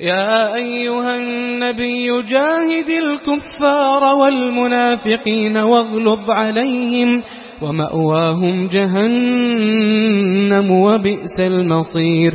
يا أيها النبي جاهد الكفار والمنافقين واغلظ عليهم ومأواهم جهنم وبئس المصير.